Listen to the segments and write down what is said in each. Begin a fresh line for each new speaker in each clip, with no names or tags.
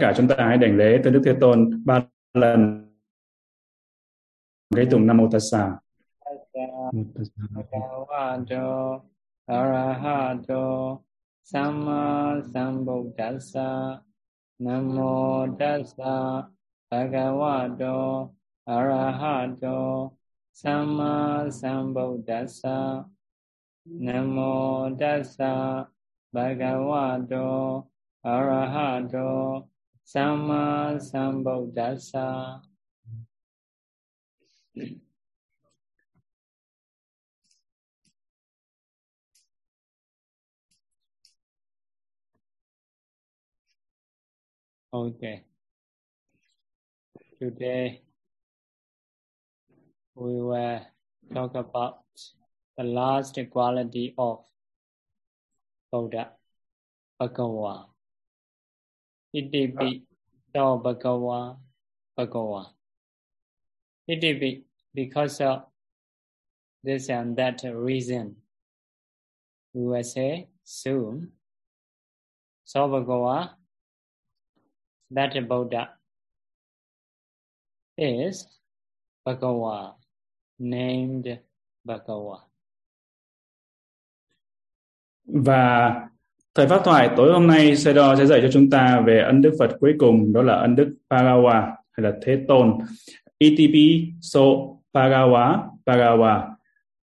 cả chúng ta hãy đảnh lễ tới Đức Thế Tôn ba lần cái tụng Nam Mô Tát Sa.
Bhagavato, Arahato Samma Sambuddhassa Namo Tassa, Bhagavato, Arahato Samma Sambuddhassa Namo Tassa, Bhagavato, Arahato Samma Sambuddhassa Okay. Today we will talk about the last quality of Buddha, Bhagawa. Itipi do Bhagawa, Bhagawa. Itipi because of this and that reason. We will say soon. So Bhagawa that Buddha is Bhagawa, named Bhagawa.
Và thời pháp thoại tối hôm nay Sedo sẽ dạy cho chúng ta về ân đức Phật cuối cùng đó là ân đức Bhagawa hay là Thế Tôn. ETP so Bhagawa Bhagawa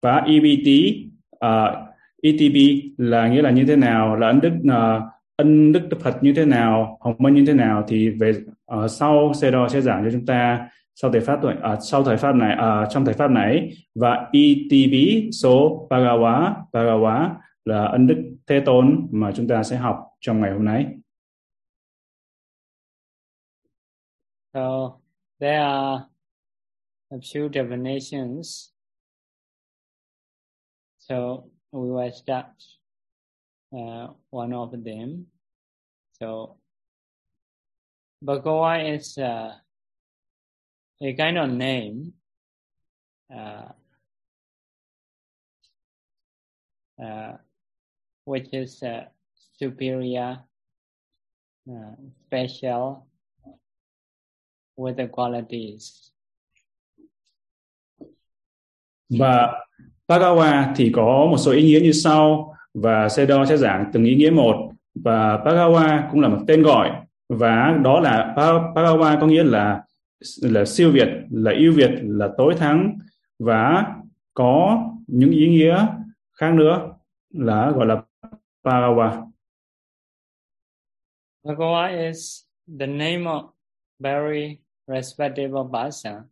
và EBT uh, à, ETP là nghĩa là như thế nào là ân đức uh, ân đức Phật như thế nào, hồng ân như thế nào thì về uh, sau Sero sẽ giảng cho chúng ta sau thời pháp tuổi uh, sau thời pháp này uh, trong thời pháp này và ETB số Bhagawa Bhagawa là ân đức Thế tốn mà chúng ta sẽ học trong ngày hôm nay.
So there are a few definitions. So we will start uh, one of them. So Bhagawa is uh, a kind of name uh, uh, which is uh, superior, uh, special, with the qualities.
Và pagawa thì có một số ý nghĩa như sau và Sedo sẽ giảng từng ý nghĩa một và pagawa cũng là một tên gọi và đó là pagawa có nghĩa là là siêu việt là ưu việt là tối thắng và có những ý nghĩa khác nữa là gọi là Bhagawa.
Bhagawa is the name of very respectable person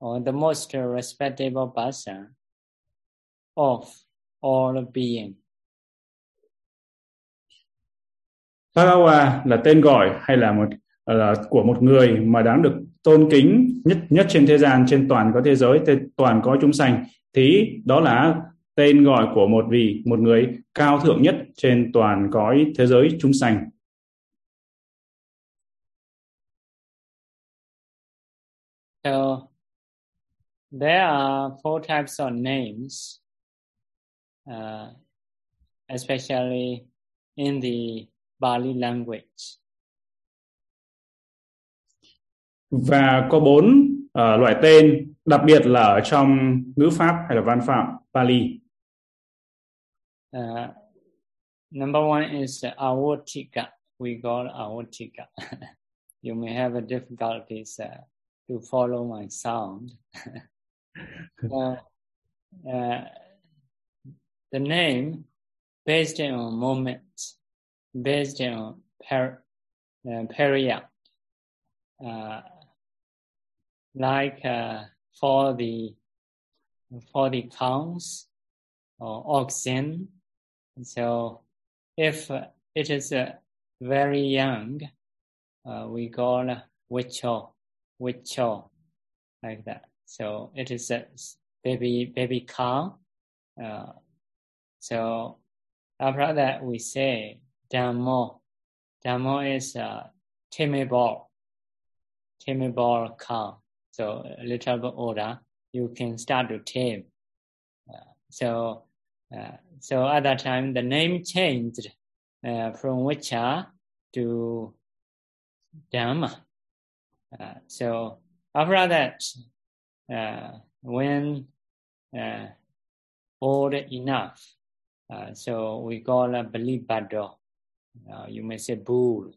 or the most respectable person of all being.
Bhagawa là tên gọi hay là một là của một người mà đáng được tôn kính nhất nhất trên thế gian trên toàn có thế giới toàn có chúng sanh thì đó là tên gọi của một vị một người cao thượng nhất trên toàn cõi thế giới chúng sanh
So there are four types of names uh, especially in the Bali language.
Và có bốn uh, loại tên, đặc biệt là ở trong ngữ pháp hay là văn phạm Bali.
Uh, number one is Awotika. We call Awotika. you may have a difficulties uh, to follow my sound. uh, uh, the name based on moment, based on per, uh, period, uh, like for the for the cows or oxen. So if it is uh, very young, uh, we call wicho, wicho, like that. So it is a baby baby cow. Uh, so after that, we say Dhammo. Dhammo is a timmy ball, timmy ball cow. So a little bit older, you can start to tame. Uh, so, uh, so at that time, the name changed uh, from Wicha to Dhamma. Uh, so after that, uh, when uh, old enough, uh, so we call a balibado. Uh, you may say bull,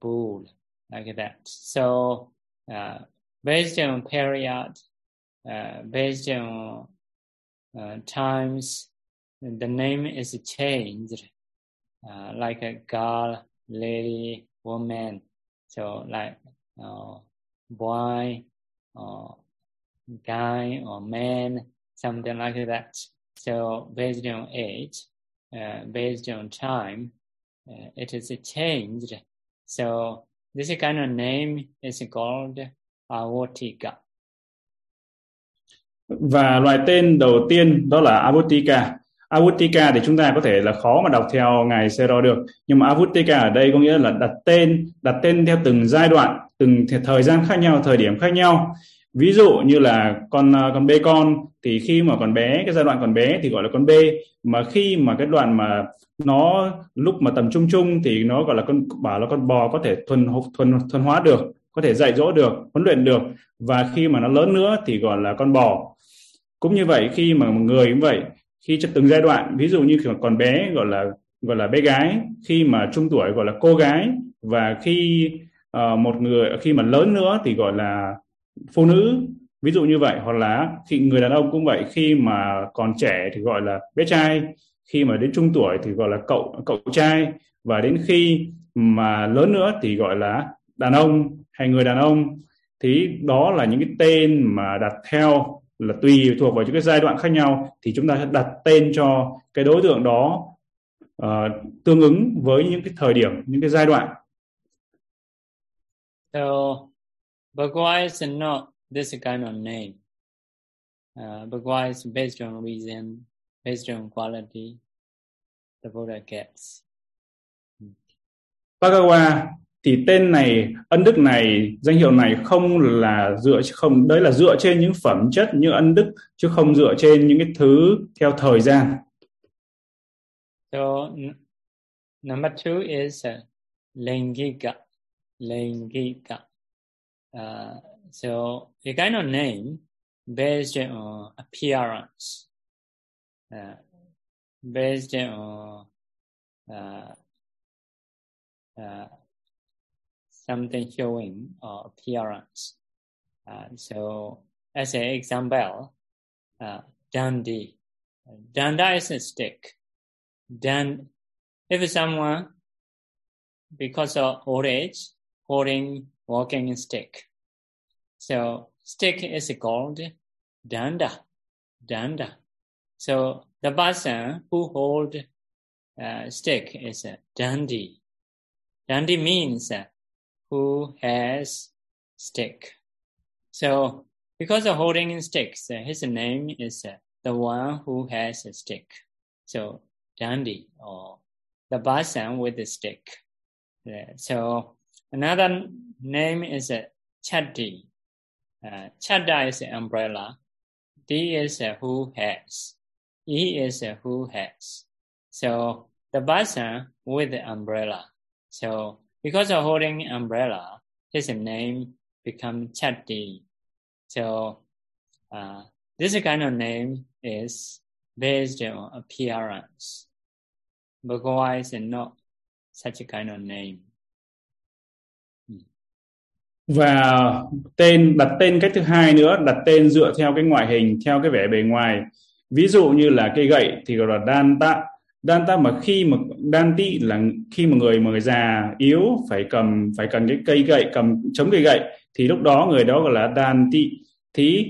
bull, like that. So uh, based on period, uh, based on uh, times, the name is changed, uh, like a girl, lady, woman. So like uh, boy, or guy, or man, something like that. So based on age, uh, based on time, uh, it is changed. So this kind of name is called Avotika.
Và loại tên đầu tiên đó là Avotika. Avutika thì chúng ta có thể là khó mà đọc theo ngài Sero được. Nhưng mà Avutika ở đây có nghĩa là đặt tên, đặt tên theo từng giai đoạn, từng thời gian khác nhau, thời điểm khác nhau. Ví dụ như là con à, con bê con thì khi mà còn bé, cái giai đoạn còn bé thì gọi là con bê, mà khi mà cái đoạn mà nó lúc mà tầm trung trung thì nó gọi là con bảo là con bò có thể thuần thuần thuần hóa được, có thể dạy dỗ được, huấn luyện được và khi mà nó lớn nữa thì gọi là con bò. Cũng như vậy khi mà một người cũng vậy, khi trong từng giai đoạn, ví dụ như còn bé gọi là gọi là bé gái, khi mà trung tuổi gọi là cô gái và khi uh, một người khi mà lớn nữa thì gọi là phụ nữ ví dụ như vậy. Hoặc là khi người đàn ông cũng vậy khi mà còn trẻ thì gọi là bé trai khi mà đến trung tuổi thì gọi là cậu cậu trai và đến khi mà lớn nữa thì gọi là đàn ông hay người đàn ông. Thì đó là những cái tên mà đặt theo là tùy thuộc vào những cái giai đoạn khác nhau thì chúng ta sẽ đặt tên cho cái đối tượng đó uh, tương ứng với những cái thời điểm những cái giai đoạn
so Bhagavad is not this kind of name. Uh, Bhagavad is based on reason, based on quality the Buddha gets.
Bhagavad thì tên này, ân đức này, danh hiệu này không là dựa không đấy là dựa trên những phẩm chất như ân đức chứ không dựa trên những cái thứ theo thời gian.
So number two is uh, lengika, lengika. Uh, so a kind of name based on appearance, uh, based on uh, uh, something showing or appearance. Uh, so as an example, uh. Danda is a stick. Then if someone, because of old age, holding walking stick. So stick is called danda, danda. So the person who hold uh, stick is a dandi. Dandi means uh, who has stick. So because of holding sticks, uh, his name is uh, the one who has a stick. So dandi or the person with the stick. So Another name is uh, Chatti. Uh, Chadda is an umbrella. D is uh, who has. E is who has. So the person with the umbrella. So because of holding umbrella, his name become Chatti. So uh, this kind of name is based on appearance. Bhagavad is not such a kind of name. Hmm.
và tên đặt tên cách thứ hai nữa đặt tên dựa theo cái ngoại hình theo cái vẻ bề ngoài ví dụ như là cây gậy thì gọi là đan tạ đan ta mà khi mà đan tị là khi mà người mà người già yếu phải cầm, phải cần cái cây gậy, cầm chống cây gậy, thì lúc đó người đó gọi là đan tị. Thì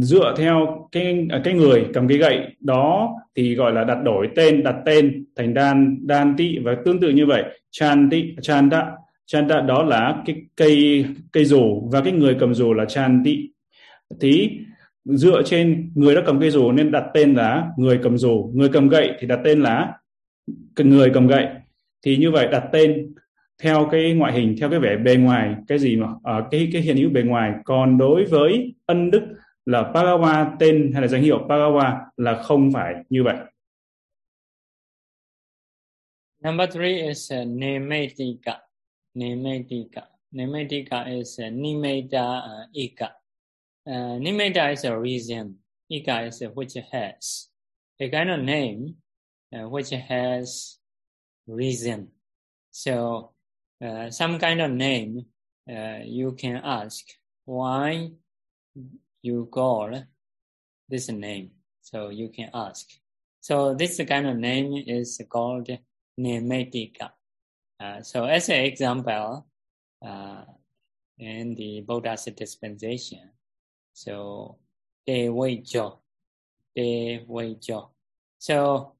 dựa theo cái à, cái người cầm cây gậy đó thì gọi là đặt đổi tên, đặt tên thành đan đan tị và tương tự như vậy. Chan tị, chan đạ chanta đó là cái cây cây dù và cái người cầm dù là chan tị. Thì dựa trên người đó cầm cây dù nên đặt tên là người cầm dù người cầm gậy thì đặt tên là người cầm gậy thì như vậy đặt tên theo cái ngoại hình theo cái vẻ bề ngoài cái gì mà ở cái cái hiện hữu bề ngoài còn đối với ân đức là Pagawa tên hay là danh hiệu Pagawa là không phải như vậy.
Number three is uh, Nemetika. Nemetika. Is uh, Nimeta uh, Ika. Uh, Nimeta is a reason. Ika is which has. A kind of name uh, which has reason. So uh, some kind of name uh, you can ask why you call this name. So you can ask. So this kind of name is called Nimetika. Uh, so as an example, uh, in the Buddha's dispensation, so Te Wei Jo, Te Wei Jo. So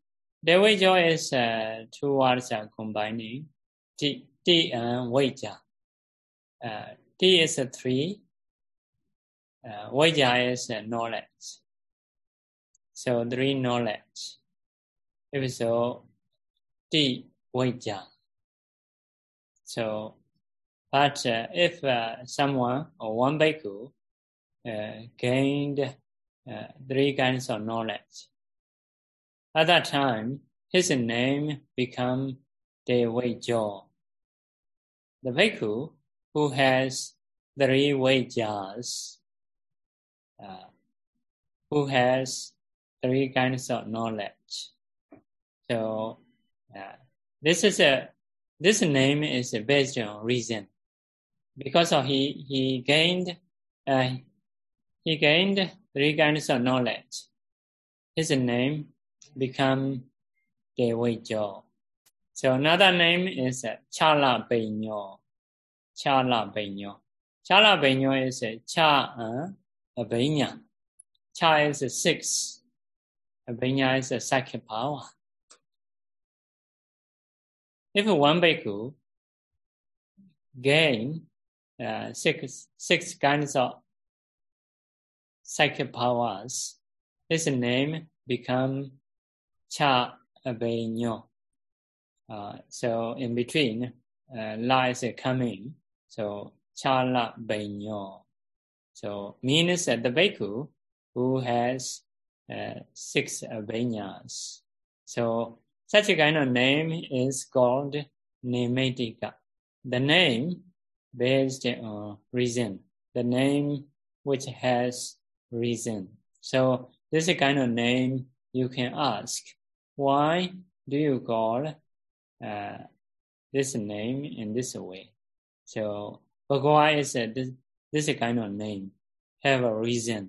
Te Wei Jo is uh, two words are combining. Ti, ti and Wei Ja. Uh, ti uh, is a three. Uh, Wei Ja is uh, a knowledge. So three knowledge. If so, Ti Wei Ja. So, but uh, if uh, someone or one bhikkhu uh, gained uh, three kinds of knowledge, at that time his name become De The bhikkhu who has three Vejas, uh, who has three kinds of knowledge. So uh, this is a this name is based on reason. Because of he he gained uh, he gained three kinds of knowledge. His name become Dewejo. So another name is uh, Chala Benyo. Chala Benyo. Chala Benyo is Cha uh, Abenya. Cha is uh, six. Abenya is a second power. If one bhikkhu gain uh, six six kinds of psychic powers, his name become Cha Abhenyo. Uh, so in between uh, lies a coming, so Chala Benyo. So means that the bhikkhu who has uh, six abhenyas. So such a kind of name is called Nimetika. The name based on reason. The name which has reason. So this is a kind of name you can ask. Why do you call uh, this name in this way? So Bhagavad is a, this, this is a kind of name. Have a reason.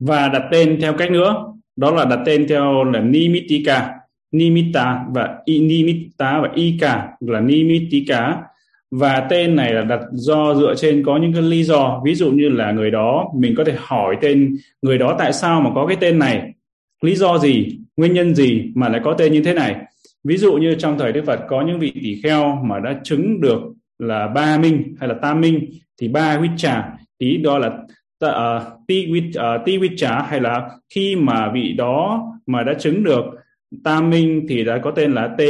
Và đặt tên theo cách nữa đó là đặt tên theo là Nimitika, Nimitta và Nimitta và Ika là Nimitika và tên này là đặt do dựa trên có những cái lý do. Ví dụ như là người đó mình có thể hỏi tên người đó tại sao mà có cái tên này. Lý do gì? Nguyên nhân gì mà lại có tên như thế này? Ví dụ như trong thời đức phật có những vị tỷ kheo mà đã chứng được là ba minh hay là tam minh thì ba huyết trà ý đó là uh, ti uh, ti with trà hay là khi mà vị đó mà đã chứng được tam minh thì đã có tên là te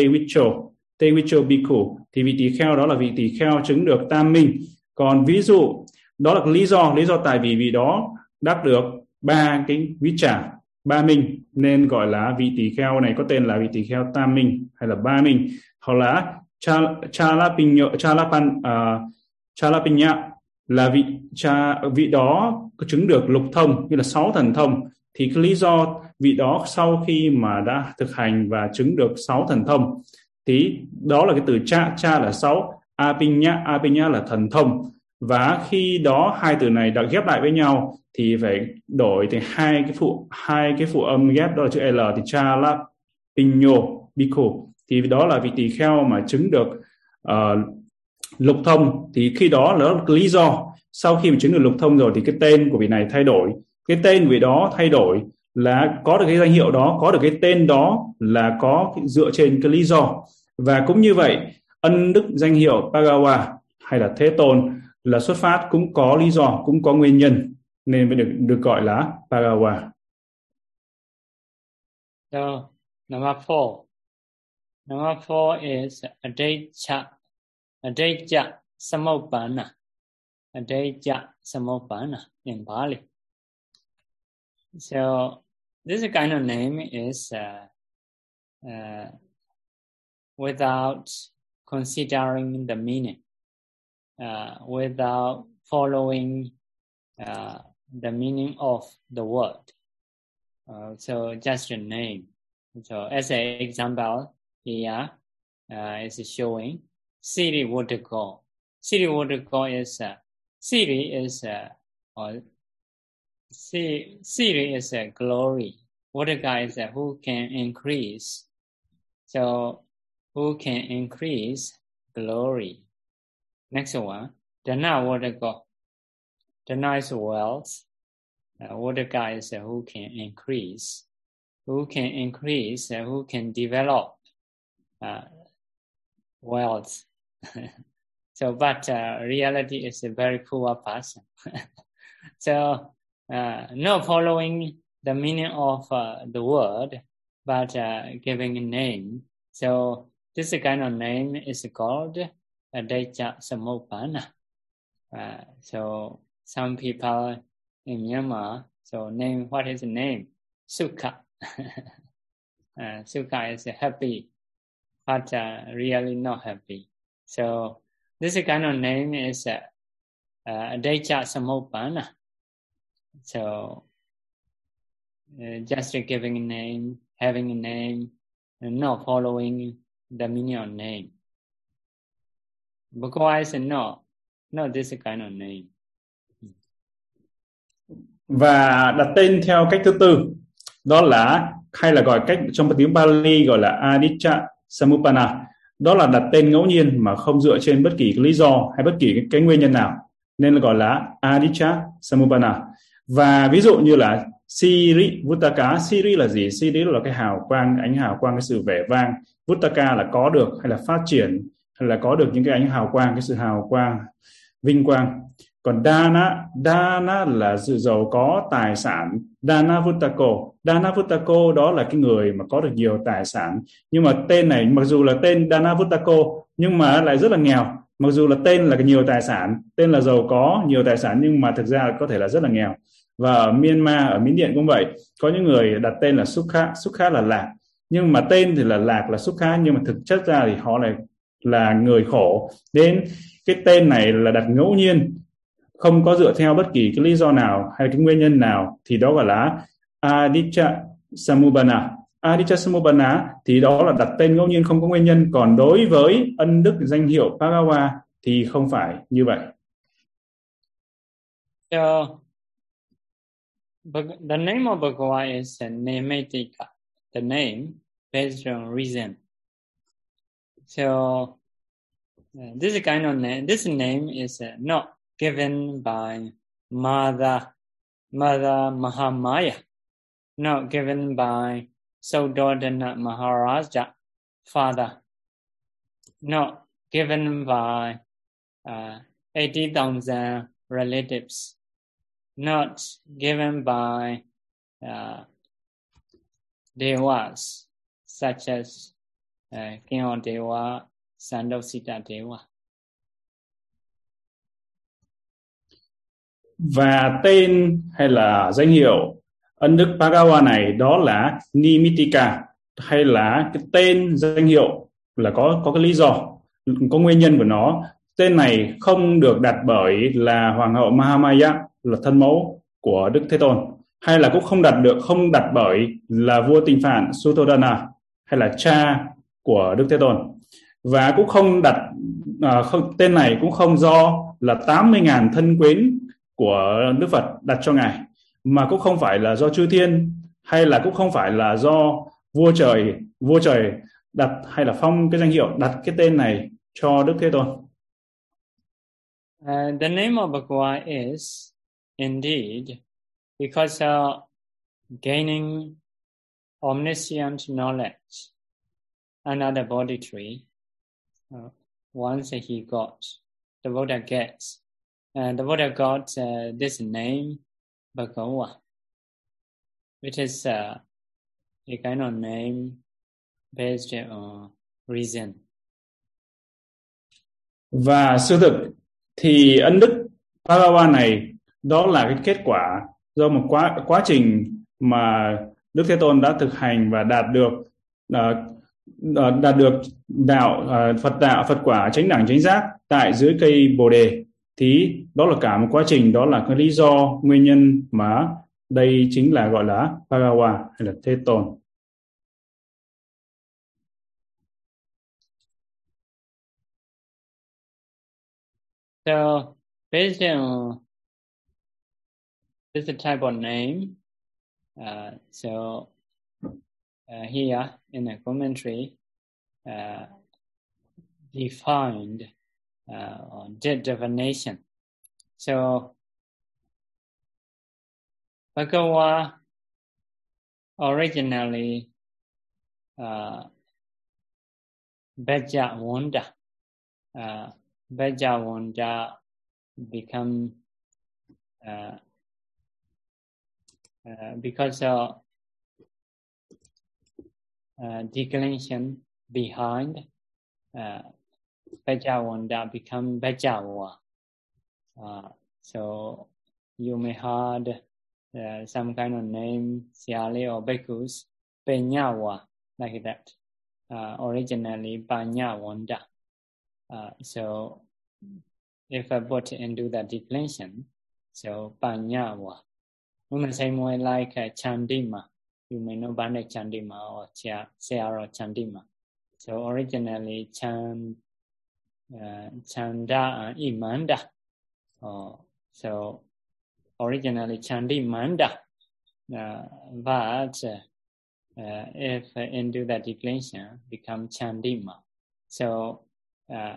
wicho te wicho bhikkhu thì vị tỳ kheo đó là vị tỳ kheo chứng được tam minh. Còn ví dụ đó là lý do lý do tại vì vị đó đắc được ba cái viết trả ba minh nên gọi là vị tỳ kheo này có tên là vị tỳ kheo tam minh hay là ba minh hoặc là chalapinyo chalapan à, uh, chalapinya là vị cha vị đó có chứng được lục thông như là sáu thần thông. Thì cái lý do vị đó sau khi mà đã thực hành và chứng được sáu thần thông thì đó là cái từ cha cha là sáu apinya apinya là thần thông. Và khi đó hai từ này đã ghép lại với nhau thì phải đổi thành hai cái phụ hai cái phụ âm ghép đó là chữ l thì cha là pinyo biko thì đó là vị tỳ kheo mà chứng được uh, lục thông. Thì khi đó là lý do sau khi mà chứng được lục thông rồi thì cái tên của vị này thay đổi. Cái tên của vị đó thay đổi là có được cái danh hiệu đó có được cái tên đó là có dựa trên cái lý do và cũng như vậy ân đức danh hiệu Pagawa hay là Thế Tôn là xuất phát cũng có lý do cũng có nguyên nhân nên mới được được gọi là Pagawa.
So number four, number four is Adecha, Adecha samopana. Adecha Samopana in Bali. So this kind of name is uh, uh, without considering the meaning uh, without following uh, the meaning of the word. Uh, so just a name. So as an example, here uh, is showing Watergo. Siri Watergo is uh, Siri is uh, or Siri is a glory. Waterga is uh, who can increase. So who can increase glory. Next one, Dana Watergo. Dana is wealth. Uh, Waterga is uh, who can increase. Who can increase, uh, who can develop uh, wealth. so, but uh, reality is a very poor person. so, uh, not following the meaning of uh, the word, but giving a name. So, this kind of name is called Deja Samopana. Uh, so, some people in Myanmar, so name, what is the name? Sukha. uh, Sukha is happy but uh, really not happy. So this kind of name is uh, uh, Decha Samopana. So uh, just giving a name, having a name, and not following the meaning of name. Bhagavad is no, not this kind of name.
Và đặt tên theo cách thứ tư, đó là hay là gọi cách trong tiếng Pali gọi là Adicca Samupana đó là đặt tên ngẫu nhiên mà không dựa trên bất kỳ cái lý do hay bất kỳ cái, cái nguyên nhân nào nên là gọi là Adicca Samupana và ví dụ như là Siri Vutaka Siri là gì? Siri là cái hào quang, ánh hào quang, cái sự vẻ vang. Vutaka là có được hay là phát triển, hay là có được những cái ánh hào quang, cái sự hào quang, vinh quang. Còn Dana Dana là sự giàu có, tài sản. Dana Vutako Dana Vutako đó là cái người mà có được nhiều tài sản. Nhưng mà tên này, mặc dù là tên Dana Vutako nhưng mà lại rất là nghèo. Mặc dù là tên là nhiều tài sản, tên là giàu có, nhiều tài sản, nhưng mà thực ra có thể là rất là nghèo và ở Myanmar, ở Miến Điện cũng vậy có những người đặt tên là Sukha Sukha là lạc nhưng mà tên thì là lạc là Sukha, nhưng mà thực chất ra thì họ lại là người khổ đến cái tên này là đặt ngẫu nhiên, không có dựa theo bất kỳ cái lý do nào hay cái nguyên nhân nào, thì đó gọi là Aditya Samubana. Aditya Samubana thì đó là đặt tên ngẫu nhiên không có nguyên nhân. Còn đối với ân đức danh hiệu Pagawa thì không phải như vậy.
Yeah. The name of Bhagavan is Nemetika, the name based on reason. So, uh, this kind of name, this name is uh, not given by Mother, Mother Mahamaya, not given by Sododana Maharaja, father, not given by uh, 80,000 relatives, not given by uh, devas such as uh, King Deva, Sandosita Deva.
và tên hay là danh hiệu ân đức Pagawa này đó là Nimitika hay là cái tên danh hiệu là có có cái lý do có nguyên nhân của nó tên này không được đặt bởi là hoàng hậu Mahamaya là thân mẫu của Đức Thế Tôn hay là cũng không đặt được không đặt bởi là vua tình phạn Suttodana hay là cha của Đức Thế Tôn và cũng không đặt à, không, tên này cũng không do là 80.000 thân quyến của Đức Phật đặt cho ngài mà cũng không phải là do chư thiên hay là cũng không phải là do vua trời vua trời đặt hay là phong cái danh hiệu đặt cái tên này cho Đức Thế Tôn.
Uh, the name of Bhagavan is indeed because of gaining omniscient knowledge another body tree uh, once he got the Buddha gets Uh, the Buddha got uh, this name, Bhagawa, which is uh, a kind of name based on reason.
Và sự thực thì ân đức Bhagawa này đó là cái kết quả do một quá quá trình mà Đức Thế Tôn đã thực hành và đạt được uh, đạt được đạo uh, Phật đạo Phật quả chánh đẳng chánh giác tại dưới cây Bồ đề thì đó là cả một quá trình đó là cái lý do nguyên nhân mà đây chính là gọi là Bhagawa hay là Thế Tôn.
So based on this type of name, uh, so uh, here in the commentary uh, defined uh, definition. So Bhagawa originally uh, Beja Wanda. Uh, Beja Wanda become uh, because of uh, declension behind uh, Bejawanda become Bejawa. Uh, so you may heard uh, some kind of name, Siali or Bekus, Penyawa, like that. Uh, originally Panyawanda. Uh, so if I put into the declension, so Panyawa. In the say way like uh, Chandima, you may know Bandek Chandima or Seara Chandima. So originally Chand, uh, ờ, Chanda and ờ, Imanda. Oh, ờ, so originally Chandimanda, Uh, but uh, if into the declension become Chandima. So uh,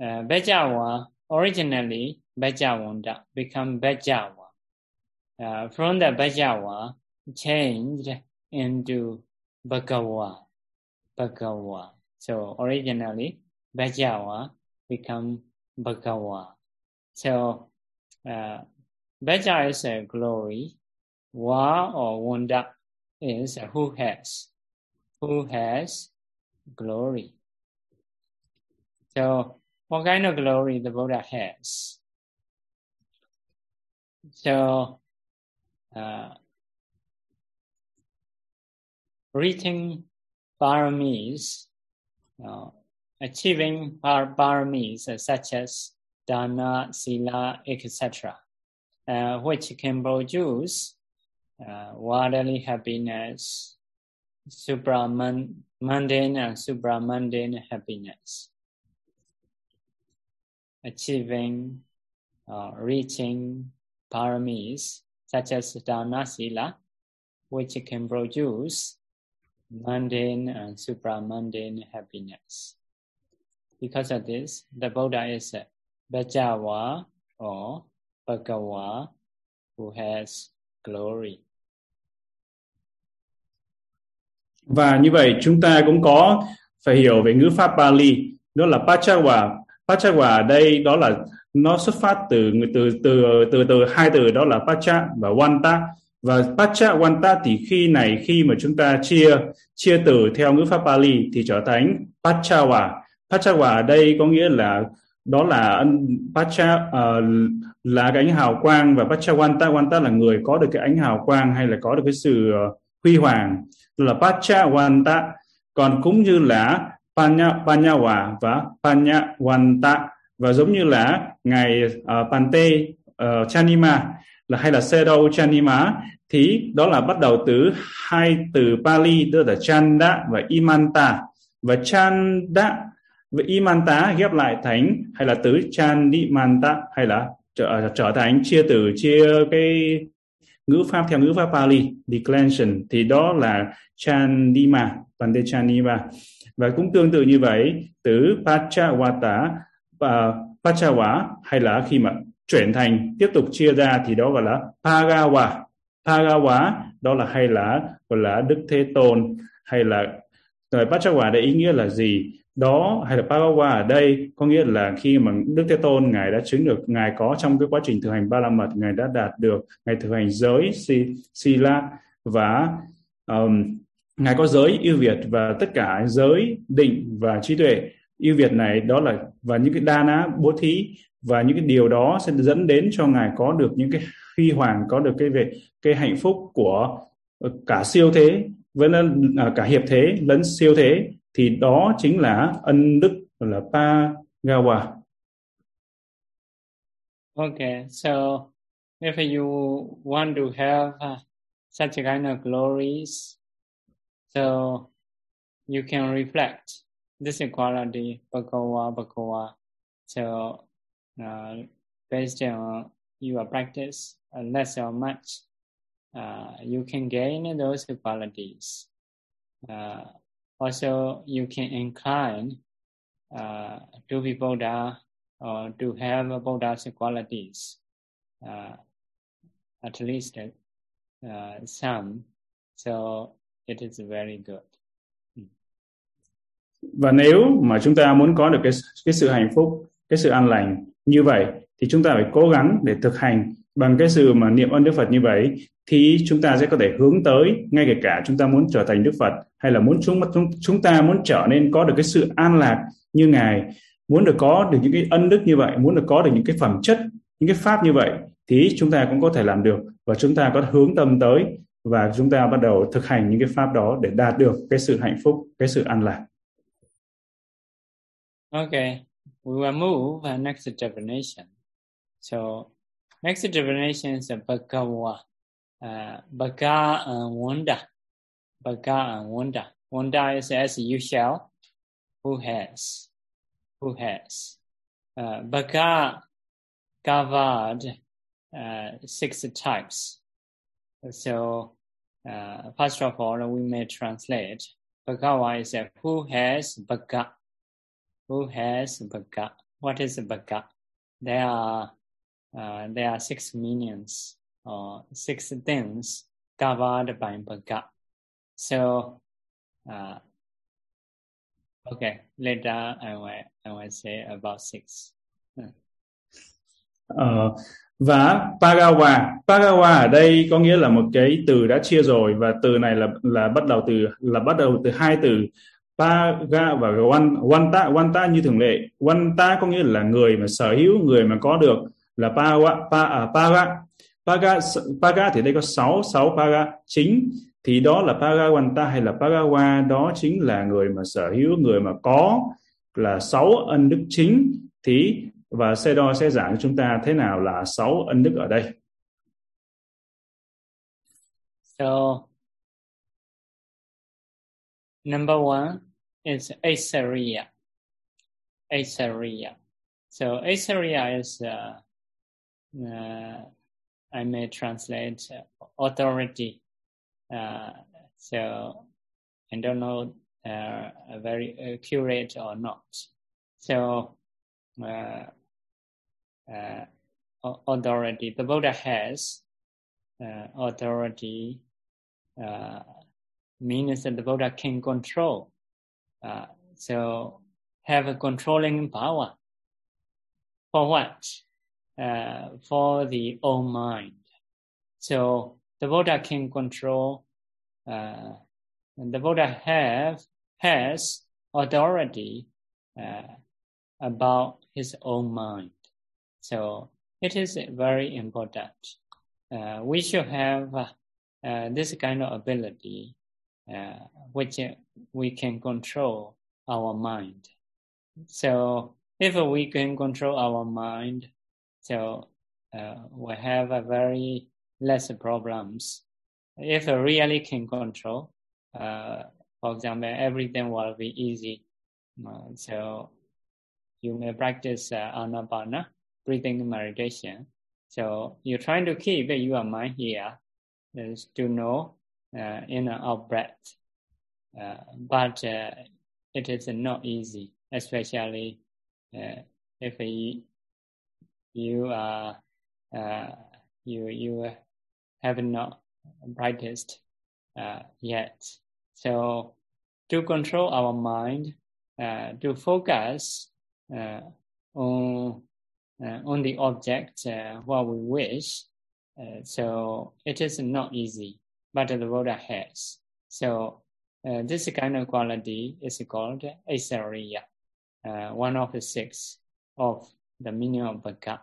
uh, Bejawa originally Bejawanda become Bejawa. Uh, from the Bejawa changed into Bhagawa. Bhagawa. So originally Bejawa become Bhagawa. So uh, Beja is a glory. Wa or Wanda is who has. Who has glory. So what kind of glory the Buddha has? So reaching paramis, uh, achieving par- paramis uh, such as dana, sila, etc., uh, which can produce uh, worldly happiness, supramundane and supramundane happiness. Achieving, uh, reaching paramis such as dana, sila, which can produce mundane and supramundane happiness. Because of this, the Buddha is a Bajawa or Bhagawa who has glory.
Và như vậy chúng ta cũng có phải hiểu về ngữ pháp Pali đó là Pachawa. Pachawa ở đây đó là nó xuất phát từ từ từ từ từ hai từ đó là Pacha và Wanta. Và Pacha Wanta thì khi này khi mà chúng ta chia chia từ theo ngữ pháp pali thì trở thành Pachawa. Pachawa ở đây có nghĩa là đó là Pacha uh, là cái ánh hào quang và Pachawanta Wanta. Là người có được cái ánh hào quang hay là có được cái sự uh, huy hoàng. Là Pachawanta còn cũng như là Panya Panyawa và Panyawanta và giống như là ngài uh, Pante uh, Chanima là hay là Sedo Chanima thì đó là bắt đầu từ hai từ Pali đó là Chanda và Imanta. Và Chanda và Imanta ghép lại thành hay là từ Chandimanta hay là trở, ờ, trở thành chia từ chia cái ngữ pháp theo ngữ pháp Pali declension. Thì đó là Chandima Pante Chanima. Và cũng tương tự như vậy từ Pachawata và Pachawa hay là khi mà chuyển thành tiếp tục chia ra thì đó gọi là Pagawa Pagawa đó là hay là gọi là Đức Thế Tôn hay là rồi Pachawa đây ý nghĩa là gì? Đó hay là Pagawa ở đây có nghĩa là khi mà Đức Thế Tôn ngài đã chứng được ngài có trong cái quá trình thực hành ba la mật ngài đã đạt được ngài thực hành giới si, sila và um, ngài có giới ưu việt và tất cả giới định và trí tuệ ưu việt này đó là và những cái đa ná bố thí và những cái điều đó sẽ dẫn đến cho ngài có được những cái huy hoàng có được cái về cái hạnh phúc của ờ, cả siêu thế với à, cả hiệp thế lẫn siêu thế thì đó chính là ân đức là Pagawa.
Okay, so if you want to have uh, such a kind of glories, so you can reflect this equality, Bhagawa, Bhagawa. So uh, based on your practice, uh, less or much, uh, you can gain those qualities. Uh, also, you can incline uh, to be Buddha or to have Buddha's qualities, uh, at least some. So it is very good.
Và nếu mà chúng ta muốn có được cái cái sự hạnh phúc, cái sự an lành như vậy thì chúng ta phải cố gắng để thực hành bằng cái sự mà niệm ơn Đức Phật như vậy thì chúng ta sẽ có thể hướng tới ngay kể cả chúng ta muốn trở thành Đức Phật hay là muốn chúng chúng, chúng ta muốn trở nên có được cái sự an lạc như ngài muốn được có được những cái ân đức như vậy muốn được có được những cái phẩm chất những cái pháp như vậy thì chúng ta cũng có thể làm được và chúng ta có hướng tâm tới và chúng ta bắt đầu thực hành những cái pháp đó để đạt được cái sự hạnh phúc cái sự an lạc.
Okay, we will move to next definition. So, next definition is Bhagawa. Uh, Bhaga and Wanda. Bhaga and Wanda. Wanda is as you shall, who has. who has. Uh, Bhaga covered uh, six types. So, uh, first of all, we may translate. Bhagawa is a who has Bhaga. Who has Bhaga? What is Bhaga? There are uh, there are six meanings or six things covered by Bhaga. So, uh, Okay, later I will I will say about six.
Uh, và Pagawa, Pagawa ở đây có nghĩa là một cái từ đã chia rồi và từ này là là bắt đầu từ là bắt đầu từ hai từ Paga và Wan, Wanta, Wanta như thường lệ. Wanta có nghĩa là người mà sở hữu, người mà có được là Paga, pa, à, Paga. Paga, Paga thì đây có sáu sáu Paga chính thì đó là Pagawanta hay là Pagawa đó chính là người mà sở hữu người mà có là sáu ân đức chính thì và xe đo sẽ giảng cho chúng ta thế nào là sáu ân đức ở đây.
So number one is Asaria. Asaria. So Asaria is uh, uh, I may translate authority Uh, so I don't know uh, very accurate or not. So uh, uh, authority, the Buddha has uh, authority means that the Buddha can control. so have a controlling power. For what? for the own mind. So the Buddha can control, uh, the Buddha have, has authority uh, about his own mind. So it is very important. Uh, we should have uh, uh, this kind of ability, uh, which we can control our mind. So if we can control our mind, so we have a very less problems. If we really can control, uh, for example, everything will be easy. Uh, so you may practice uh, anapana, breathing meditation. So you're trying to keep your mind here, is to know uh, in our breath. Uh, but uh, it is not easy, especially uh, if you, you are uh, you you have not practiced uh, yet. So to control our mind, uh, to focus uh, on uh, on the object uh, what we wish. Uh, so it is not easy, but the Buddha has. So uh, this kind of quality is called Aisariya, uh, one of the six of the meaning of Bhagga.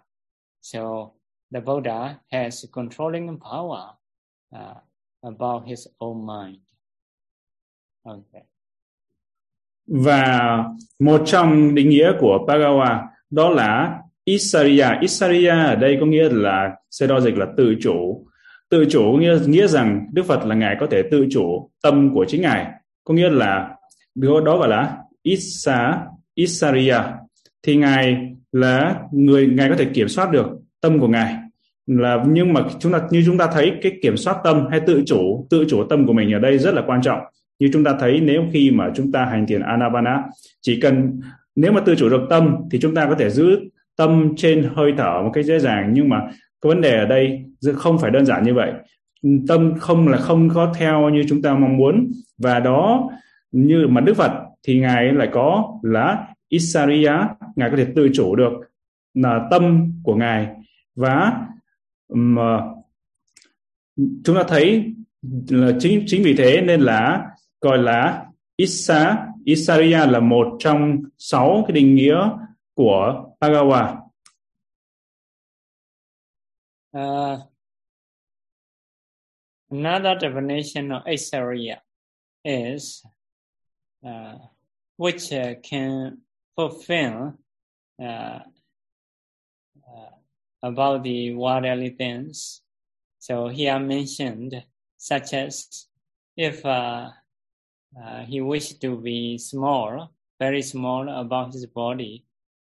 So the Buddha has controlling power uh, about his own mind. Okay.
và một trong định nghĩa của Pagawa đó là Isariya. Isariya ở đây có nghĩa là sẽ đo dịch là tự chủ. Tự chủ nghĩa nghĩa rằng Đức Phật là ngài có thể tự chủ tâm của chính ngài. Có nghĩa là, đó gọi là Isa Isariya thì ngài là người, ngài có thể kiểm soát được tâm của ngài. Là, nhưng mà chúng ta, như chúng ta thấy, cái kiểm soát tâm hay tự chủ tự chủ tâm của mình ở đây rất là quan trọng. Như chúng ta thấy, nếu khi mà chúng ta hành thiền anapana, chỉ cần nếu mà tự chủ được tâm, thì chúng ta có thể giữ tâm trên hơi thở một cách dễ dàng. Nhưng mà cái vấn đề ở đây không phải đơn giản như vậy. Tâm không là không có theo như chúng ta mong muốn. Và đó, như mà Đức Phật thì ngài lại có là Isariya, ngài có thể tự chủ được là tâm của ngài. Và mà ờ, chúng ta thấy là chính chính vì thế nên là gọi là Isa, Isariya là một trong sáu cái định nghĩa của Agawa
Uh, another definition of Isariya is uh, which uh, can fulfill uh, uh, about the worldly things. So here mentioned, such as if uh, he wished to be small, very small about his body,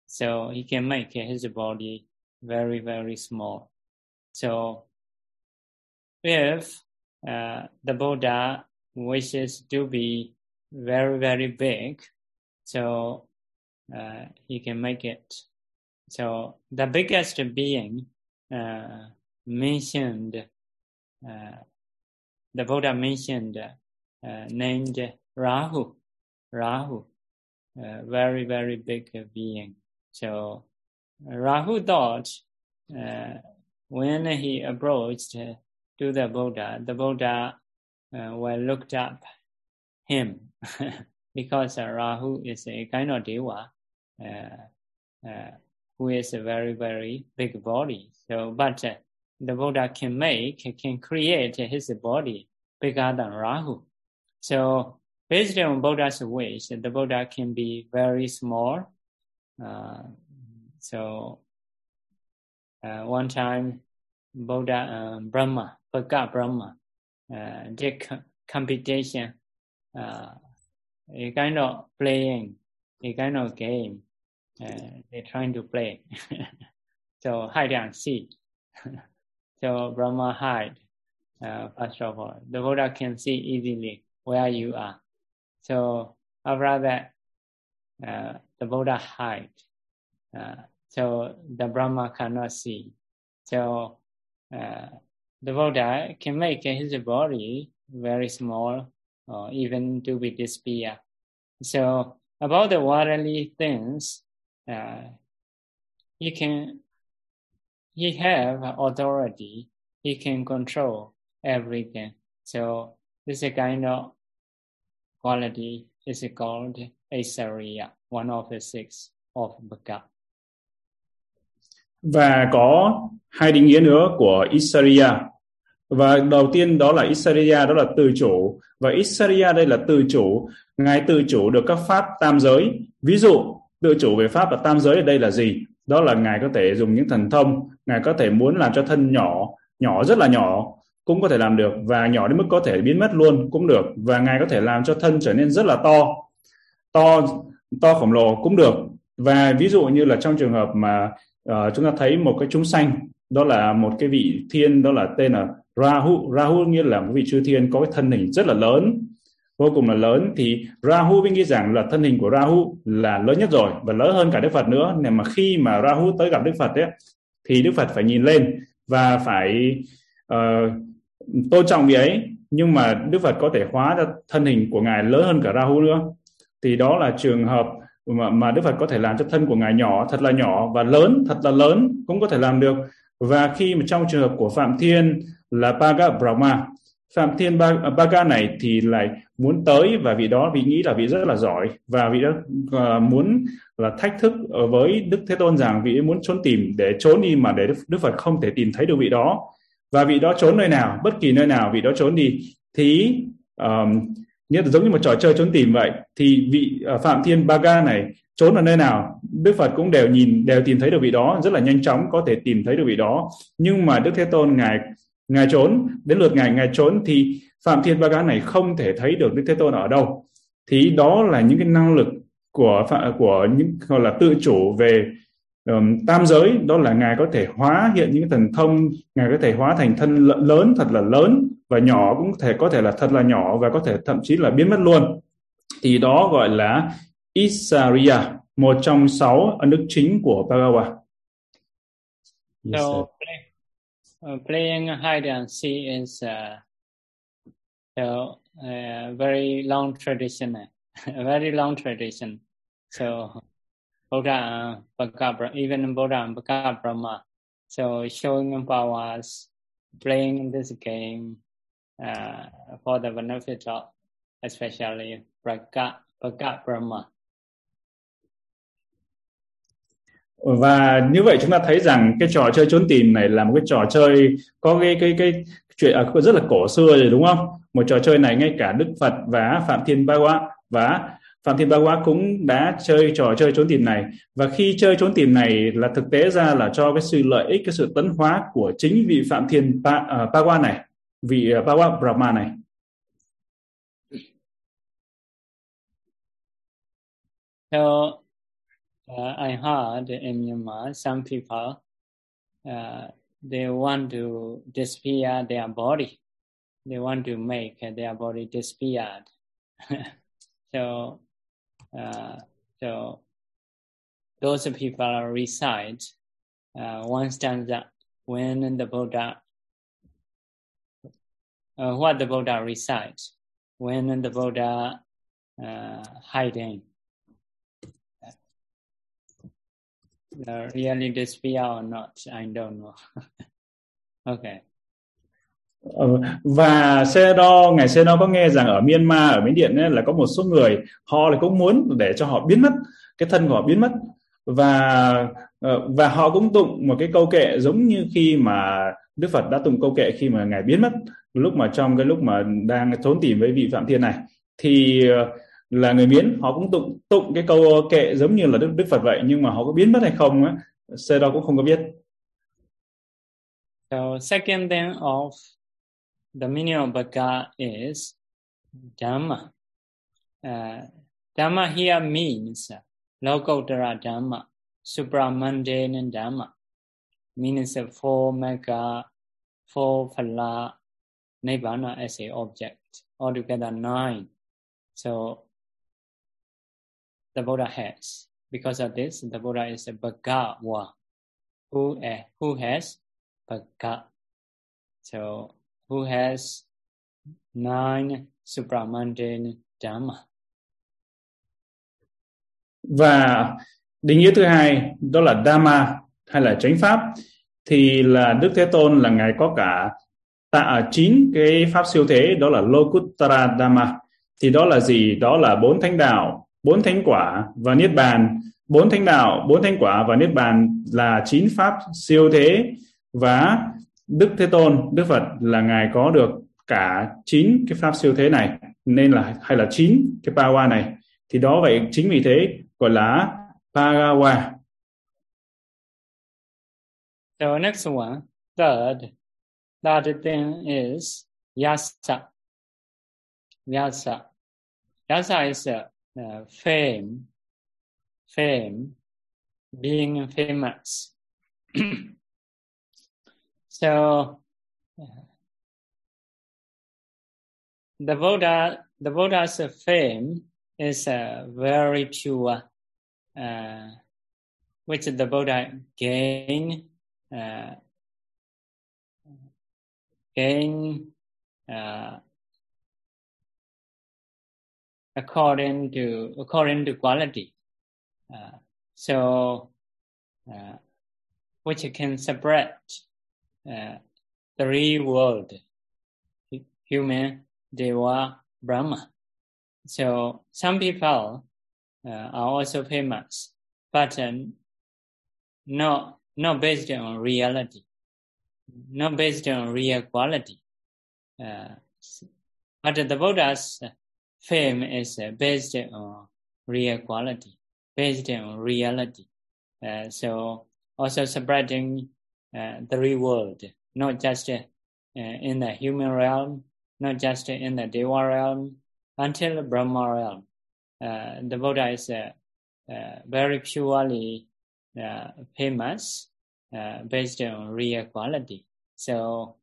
so he can make his body very, very small. So if uh, the Buddha wishes to be very, very big, so uh, he can make it. So the biggest being uh, mentioned, uh, the Buddha mentioned, uh, named Rahu, Rahu, uh, very, very big being. So Rahu thought when he approached to the Buddha, the Buddha well looked up him because Rahu is a kind of deva uh, uh, who is a very, very big body. So, but uh, the Buddha can make, can create his body bigger than Rahu. So, based on Buddha's wish, the Buddha can be very small. Uh, so, uh, one time, Buddha, um, Brahma, Bhagat Brahma, uh, did competition, uh, a kind of playing, a kind of game. Uh, they're trying to play. so hide and seek. so Brahma hide. Uh, first of all, the Buddha can see easily where you are. So after that, uh, the Buddha hide. Uh, so the Brahma cannot see. So uh, the Buddha can make his body very small or even to be disappear. So about the worldly things, uh, he can he have authority. He can control everything. So this is kind of quality is called Asaria, one of the six of Bhagat.
Và có hai định nghĩa nữa của Isaria và đầu tiên đó là Isaria đó là từ chủ. Và Isaria đây là từ chủ. Ngài tự chủ được các pháp tam giới. Ví dụ tự chủ về pháp và tam giới ở đây là gì? Đó là ngài có thể dùng những thần thông. Ngài có thể muốn làm cho thân nhỏ nhỏ rất là nhỏ, cũng có thể làm được. Và nhỏ đến mức có thể biến mất luôn cũng được. Và ngài có thể làm cho thân trở nên rất là to. To to khổng lồ cũng được. Và ví dụ như là trong trường hợp mà uh, chúng ta thấy một cái chúng sanh đó là một cái vị thiên đó là tên là Rahu. Rahu nghĩa là một vị chư thiên có cái thân hình rất là lớn vô cùng là lớn. Thì Rahu mới nghĩ rằng là thân hình của Rahu là lớn nhất rồi và lớn hơn cả Đức Phật nữa. Nên mà khi mà Rahu tới gặp Đức Phật ấy thì Đức Phật phải nhìn lên và phải uh, tôn trọng vị ấy. Nhưng mà Đức Phật có thể hóa ra thân hình của ngài lớn hơn cả Rahu nữa. Thì đó là trường hợp mà, mà Đức Phật có thể làm cho thân của ngài nhỏ thật là nhỏ và lớn thật là lớn cũng có thể làm được. Và khi mà trong trường hợp của Phạm Thiên là Paga Brahma Phạm Thiên Paga à, này thì lại muốn tới và vị đó vị nghĩ là vị rất là giỏi và vị đó uh, muốn là thách thức với Đức Thế Tôn rằng vị ấy muốn trốn tìm để trốn đi mà để Đức, Đức Phật không thể tìm thấy được vị đó. Và vị đó trốn nơi nào bất kỳ nơi nào vị đó trốn đi thì um, nghĩa là giống như một trò chơi trốn tìm vậy. Thì vị à, phạm thiên baga này, trốn ở nơi nào, đức phật cũng đều nhìn, đều tìm thấy được vị đó, rất là nhanh chóng có thể tìm thấy được vị đó. Nhưng mà đức thế tôn ngài ngài trốn, đến lượt ngài ngài trốn thì phạm thiên baga này không thể thấy được đức thế tôn ở đâu. Thì đó là những cái năng lực của của những, gọi là tự chủ về um, tam giới đó là ngài có thể hóa hiện những thần thông ngài có thể hóa thành thân lớn thật là lớn và nhỏ cũng thể có thể là thật là nhỏ và có thể thậm chí là biến mất luôn thì đó gọi là Isariya một trong sáu ân đức chính của Bhagawa.
Yes, so play, uh, playing hide and seek is uh, so, uh, very long tradition, a very long tradition. So Buddha, Bhagavad, even Buddha and Bhagavad Brahma. So showing powers, playing this game uh, for the benefit of especially Bhagavad, Bhagavad Brahma.
và như vậy chúng ta thấy rằng cái trò chơi trốn tìm này là một cái trò chơi có cái cái cái chuyện à, rất là cổ xưa rồi đúng không một trò chơi này ngay cả đức phật và phạm thiên ba quá và Phạm Thiên Ba Quá cũng đã chơi trò chơi trốn tìm này và khi chơi trốn tìm này là thực tế ra là cho cái sự lợi ích cái sự tấn hóa của chính vị Phạm Thiên Ba, uh, à, Ba Quá này vị à, uh, Ba Quá Brahma này
So uh, I heard in Myanmar some people uh, they want to disappear their body. They want to make their body disappeared. so so those people recite uh, one stanza when the Buddha, uh, what the Buddha recites when in the Buddha uh, hiding. Uh, really disappear or not, I don't know. okay.
Ờ, và xe đo ngày xe đo có nghe rằng ở Myanmar ở Miến Điện ấy, là có một số người họ là cũng muốn để cho họ biến mất cái thân của họ biến mất. Và ờ, và họ cũng tụng một cái câu kệ giống như khi mà Đức Phật đã tụng câu kệ khi mà ngài biến mất lúc mà trong cái lúc mà đang trốn tìm với vị phạm thiên này. Thì ờ, là người miến họ cũng tụng tụng cái câu kệ giống như là Đức Đức Phật vậy nhưng mà họ có biến mất hay không á xe đo cũng không có biết.
So second then of the meaning of bhaka is Dhamma. Uh, Dhamma here means Lokottara Dhamma, supramundane Dhamma, means four mega, four phala, Nibbana as a object, altogether nine. So the Buddha has. Because of this, the Buddha is a Bhagawa, who, uh, who has Bhaka. So who has nine supramundane dhamma.
Và định nghĩa thứ hai, đó là dhamma hay là chánh pháp, thì là Đức Thế Tôn là ngài có cả tạ chín cái pháp siêu thế, đó là Lokuttara Dhamma. Thì đó là gì? Đó là bốn thánh đạo, bốn thánh quả và niết bàn. Bốn thánh đạo, bốn thánh quả và niết bàn là chín pháp siêu thế và Đức Thế Tôn, Đức Phật là ngài có được cả chín cái pháp siêu thế này nên là hay là chín cái Pawa này thì đó vậy chính vì thế gọi là Pagawa.
the next one, third, third thing is yasa. Yasa. Yasa is a uh, fame, fame, being famous. So the Buddha, the Buddha's fame is uh, very pure, uh, which the Buddha gain, uh, gain uh, according to according to quality. Uh, so, uh, which can separate uh, three world human deva brahma so some people uh, are also famous but uh, not not based on reality not based on real quality uh, but the buddha's fame is uh, based on real quality, based on reality. Uh, so also spreading the real world, not just uh, in the human realm, not just in the Deva realm, until the Brahma realm. Uh, the Buddha is uh, uh, very purely famous, based on real quality. So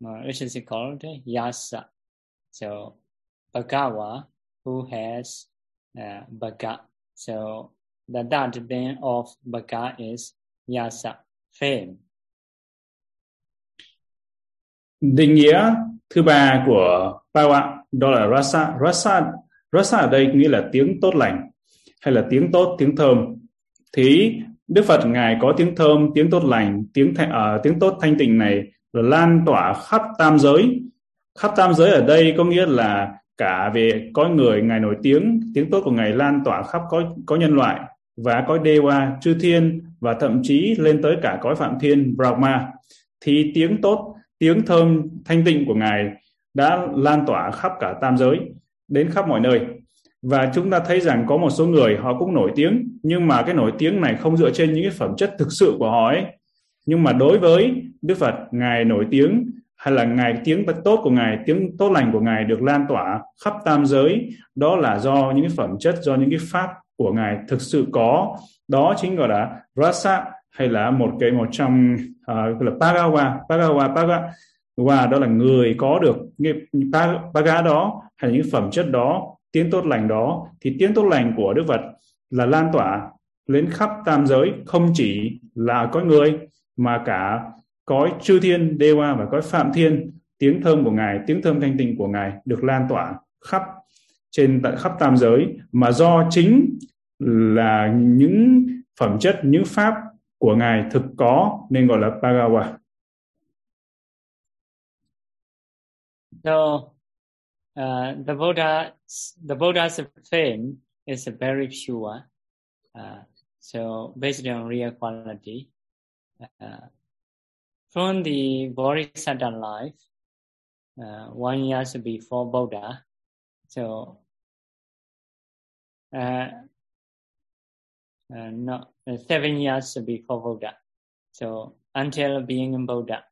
which is called Yasa. So Bhagawa, who has uh, Bhaga. So the dot then of Bhaga is Yasa, fame.
Định nghĩa thứ ba của Pawa đó là Rasa. Rasa, Rasa ở đây nghĩa là tiếng tốt lành hay là tiếng tốt, tiếng thơm. Thì Đức Phật ngài có tiếng thơm, tiếng tốt lành, tiếng uh, tiếng tốt thanh tịnh này là lan tỏa khắp tam giới. Khắp tam giới ở đây có nghĩa là cả về có người ngài nổi tiếng, tiếng tốt của ngài lan tỏa khắp có có nhân loại và cõi Dewa, chư thiên và thậm chí lên tới cả cõi phạm thiên Brahma thì tiếng tốt, tiếng thơm thanh tịnh của ngài đã lan tỏa khắp cả tam giới, đến khắp mọi nơi. Và chúng ta thấy rằng có một số người họ cũng nổi tiếng, nhưng mà cái nổi tiếng này không dựa trên những cái phẩm chất thực sự của họ ấy. Nhưng mà đối với Đức Phật, ngài nổi tiếng hay là ngài tiếng tốt của ngài, tiếng tốt lành của ngài được lan tỏa khắp tam giới, đó là do những cái phẩm chất, do những cái pháp của ngài thực sự có. Đó chính gọi là rasa hay là một cái một trong à, uh, là pagawa pagawa pagawa đó là người có được cái paga đó hay những phẩm chất đó tiếng tốt lành đó thì tiếng tốt lành của Đức Phật là lan tỏa lên khắp tam giới không chỉ là có người mà cả cõi chư thiên Dewa và cõi phạm thiên. Tiếng thơm của ngài tiếng thơm thanh tịnh của ngài được lan tỏa khắp trên tận khắp tam giới mà do chính là những phẩm chất những pháp của ngài thực có nên gọi là Bhagawa.
So uh, the Buddha, the Buddha's fame is very pure. Uh, so based on real quality, uh, from the Bodhisattva life, uh, one years before Buddha, so uh, uh, no, seven years before Buddha, so until being in Buddha.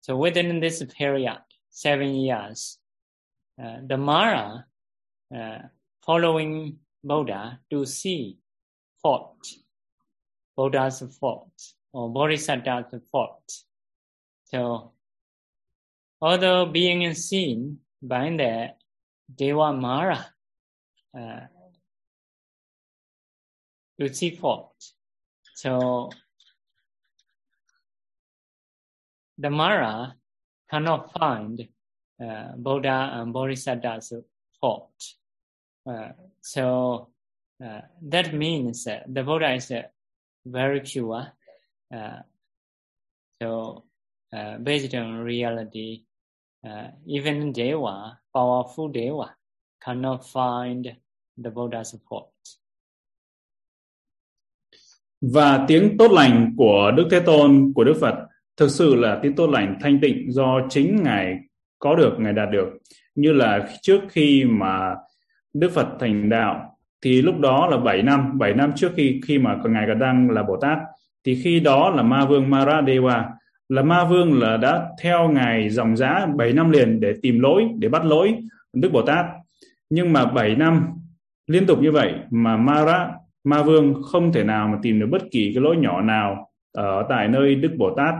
So within this period, seven years, uh, the Mara uh, following Buddha to see fault, Buddha's fault, or Bodhisattva's fault. So, although being seen by the Deva Mara uh, fault, so the Mara cannot find uh, Buddha and Bodhisattva's fault. Uh, so uh, that means the Buddha is very pure. so based on reality, even Deva, powerful Deva, cannot find the Buddha's fault.
Và tiếng tốt lành của Đức Thế Tôn, của Đức Phật thực sự là tiếng tốt lành thanh tịnh do chính Ngài có được ngài đạt được. Như là trước khi mà Đức Phật thành đạo thì lúc đó là 7 năm 7 năm trước khi khi mà ngài còn đang là Bồ Tát thì khi đó là Ma Vương Maradeva là Ma Vương là đã theo ngài dòng giá 7 năm liền để tìm lỗi để bắt lỗi Đức Bồ Tát. Nhưng mà 7 năm liên tục như vậy mà Mara Ma Vương không thể nào mà tìm được bất kỳ cái lỗi nhỏ nào ở tại nơi Đức Bồ Tát.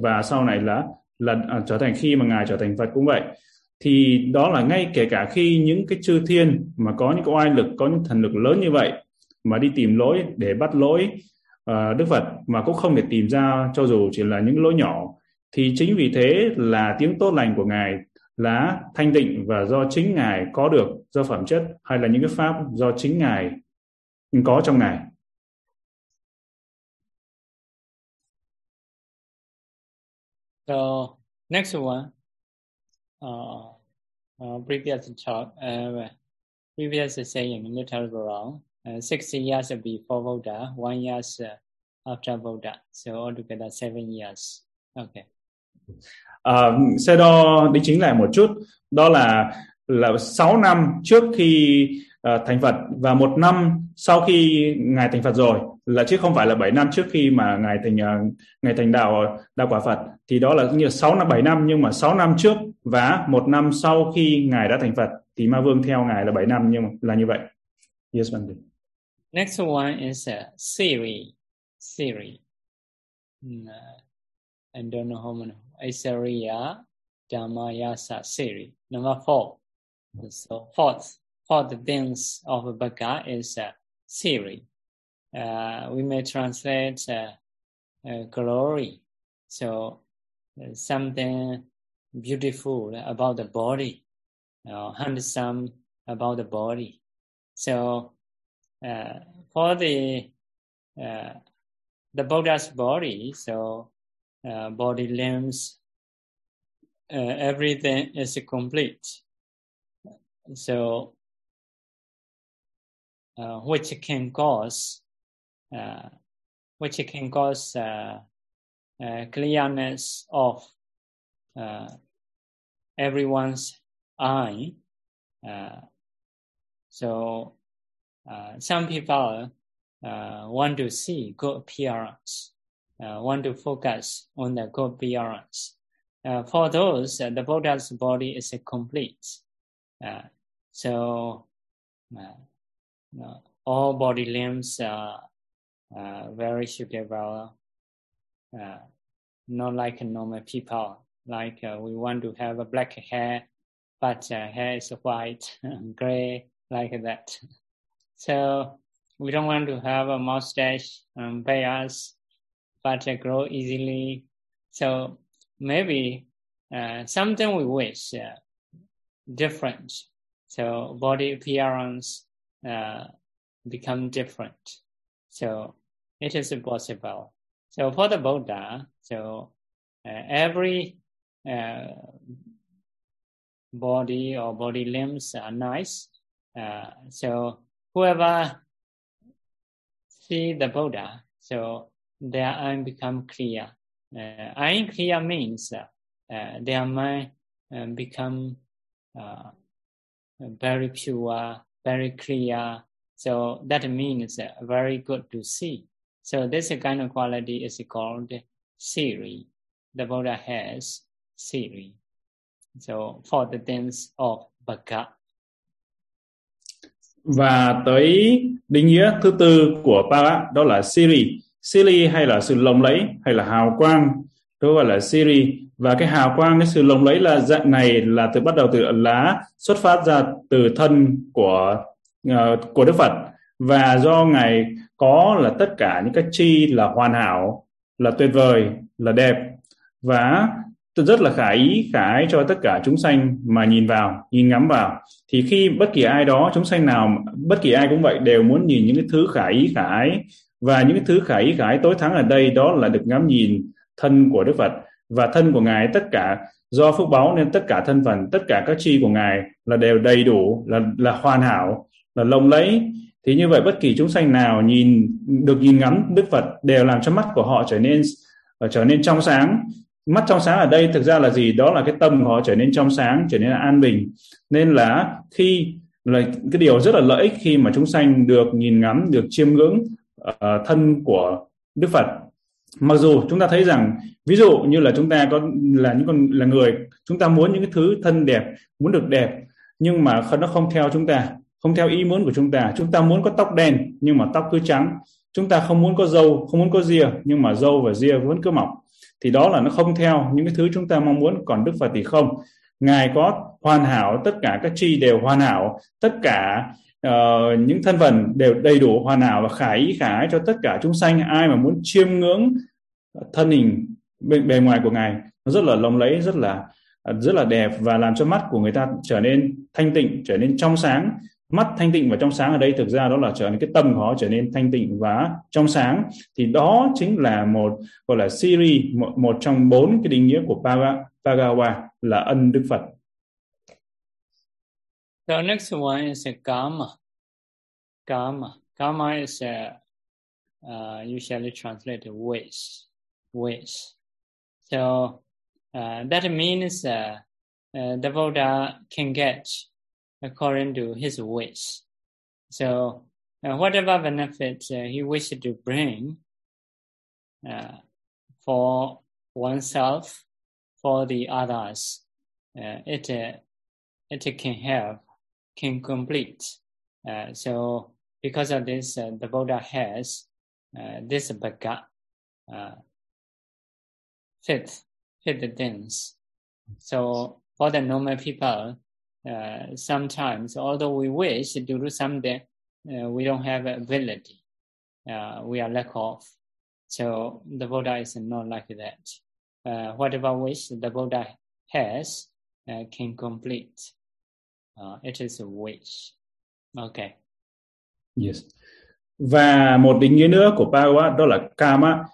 Và sau này là là à, trở thành khi mà ngài trở thành Phật cũng vậy. Thì đó là ngay kể cả khi những cái chư thiên mà có những cái oai lực có những thần lực lớn như vậy mà đi tìm lỗi để bắt lỗi uh, Đức Phật mà cũng không thể tìm ra cho dù chỉ là những lỗi nhỏ. Thì chính vì thế là tiếng tốt lành của ngài là thanh tịnh và do chính ngài có được do phẩm chất hay là những cái pháp do chính ngài có trong ngài
So next one, uh, uh, previous talk, uh, previous saying little wrong. Uh, six years before Buddha, one years uh, after Buddha. So altogether seven years. Okay.
Uh, sẽ đo đính chính lại một chút đó là là 6 năm trước khi uh, thành Phật và một năm sau khi ngài thành Phật rồi là chứ không phải là 7 năm trước khi mà ngài thành uh, ngài thành đạo đạo quả Phật thì đó là như 6 năm 7 năm nhưng mà 6 năm trước và một năm sau khi ngài đã thành Phật thì Ma Vương theo ngài là 7 năm nhưng mà là như vậy. Yes, Bandi.
Next one is a Siri. Siri. Mm, uh, I don't know how many. Isaria Dhammayasa Siri. Number four. So fourth, fourth things of Bhaka is uh, Siri. Uh, we may translate uh, uh, glory. So uh, something beautiful about the body, handsome about the body. So uh, for the the Buddha's body, so body limbs, everything is complete. So uh, which can cause uh, which can cause uh, uh, clearness of uh, everyone's eye. Uh, so some people want to see good appearance, want to focus on the good appearance. For those, the Buddha's body is complete. So all body limbs are uh, very suitable, uh, not like normal people. Like uh, we want to have a black hair, but uh, hair is white, gray, like that. So we don't want to have a mustache, um, beards, but uh, grow easily. So maybe uh, something we wish uh, different. So body appearance uh, become different. So it is possible. So for the Buddha, so uh, every uh, body or body limbs are nice. Uh, so whoever see the Buddha, so their eye become clear. Uh, eye clear means uh, their mind uh, become uh, very pure, very clear. So that means uh, very good to see. So this kind of quality is called Siri. The Buddha has Siri. So for the things of Bhaka.
Và tới định nghĩa thứ tư của Para đó là Siri. Siri hay là sự lộng lẫy hay là hào quang đó gọi là Siri và cái hào quang cái sự lộng lẫy là dạng này là từ bắt đầu từ lá xuất phát ra từ thân của uh, của Đức Phật. Và do ngài có là tất cả những cái chi là hoàn hảo là tuyệt vời là đẹp. Và rất là khả ý khả ái cho tất cả chúng sanh mà nhìn vào nhìn ngắm vào. Thì khi bất kỳ ai đó chúng sanh nào bất kỳ ai cũng vậy đều muốn nhìn những cái thứ khả ý khả ái. Và những cái thứ khả ý khả ái tối thắng ở đây đó là được ngắm nhìn thân của Đức Phật và thân của ngài tất cả do phước báu nên tất cả thân phần tất cả các chi của ngài là đều đầy đủ là là hoàn hảo là lộng lẫy. Thì như vậy bất kỳ chúng sanh nào nhìn được nhìn ngắm Đức Phật đều làm cho mắt của họ trở nên ờ, trở nên trong sáng. Mắt trong sáng ở đây thực ra là gì? Đó là cái tâm của họ trở nên trong sáng trở nên an bình. Nên là khi là cái điều rất là lợi ích khi mà chúng sanh được nhìn ngắm được chiêm ngưỡng uh, thân của Đức Phật mặc dù chúng ta thấy rằng, ví dụ như là chúng ta có, là những con, là người, chúng ta muốn những cái thứ thân đẹp, muốn được đẹp, nhưng mà nó không theo chúng ta, không theo ý muốn của chúng ta. Chúng ta muốn có tóc đen, nhưng mà tóc cứ trắng. Chúng ta không muốn có dâu không muốn có ria, nhưng mà dâu và ria vẫn cứ mọc. Thì đó là nó không theo những cái thứ chúng ta mong muốn, còn đức phật thì không. Ngài có hoàn hảo tất cả các chi đều hoàn hảo, tất cả uh, những thân phần đều đầy đủ hoàn hảo và khả ý khả ái cho tất cả chúng sanh. Ai mà muốn chiêm ngưỡng thân hình bề, bề ngoài của ngài nó rất là lộng lẫy rất là rất là đẹp và làm cho mắt của người ta trở nên thanh tịnh trở nên trong sáng. Mắt thanh tịnh và trong sáng ở đây thực ra đó là trở nên cái tâm của họ trở nên thanh tịnh và trong sáng. Thì đó chính là một gọi là siri một, một trong bốn cái định nghĩa của Pagawa là ân Đức Phật.
The next one is a karma. Karma. Karma is a, uh, usually translated wish. Wish. So uh, that means uh, uh, the Buddha can get according to his wish. So uh, whatever benefit uh, he wishes to bring for oneself, for the others, it it can have, can complete. Uh, so because of this, the Buddha has this bhaga, fifth, fifth things. So for the normal people, uh, sometimes, although we wish to do something, uh, we don't have ability. Uh, we are lack of. So the Buddha is not like that. Uh, whatever wish the Buddha has uh, can complete. Uh, it is a wish. Okay.
Yes. Và một định nghĩa nữa của Pagawa đó là Kama.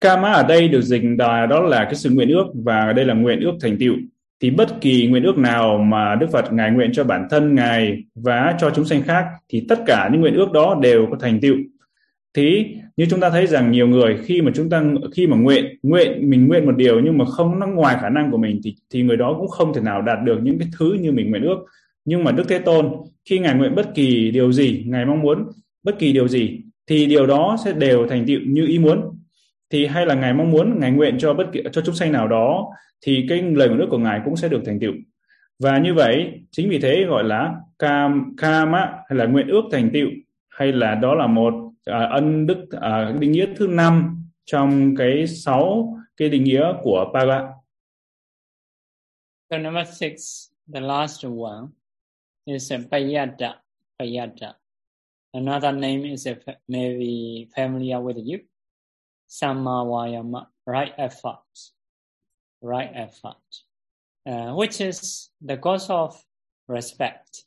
Kama ở đây được dịch là đó là cái sự nguyện ước và đây là nguyện ước thành tựu thì bất kỳ nguyện ước nào mà Đức Phật ngài nguyện cho bản thân ngài và cho chúng sanh khác thì tất cả những nguyện ước đó đều có thành tựu thì như chúng ta thấy rằng nhiều người khi mà chúng ta khi mà nguyện nguyện mình nguyện một điều nhưng mà không nó ngoài khả năng của mình thì thì người đó cũng không thể nào đạt được những cái thứ như mình nguyện ước nhưng mà Đức Thế Tôn khi ngài nguyện bất kỳ điều gì ngài mong muốn bất kỳ điều gì thì điều đó sẽ đều thành tựu như ý muốn. Thì hay là ngài mong muốn ngài nguyện cho bất kỳ cho chúng sanh nào đó thì cái lời nguyện ước của ngài cũng sẽ được thành tựu. Và như vậy chính vì thế gọi là cam kama hay là nguyện ước thành tựu hay là đó là một à, ân đức à, định nghĩa thứ năm trong cái sáu cái định nghĩa của Paga.
So number six, the last one. Is a Payada. Payada. Another name is a, maybe familiar with you. Samawayama, right effort, right effort, uh, which is the cause of respect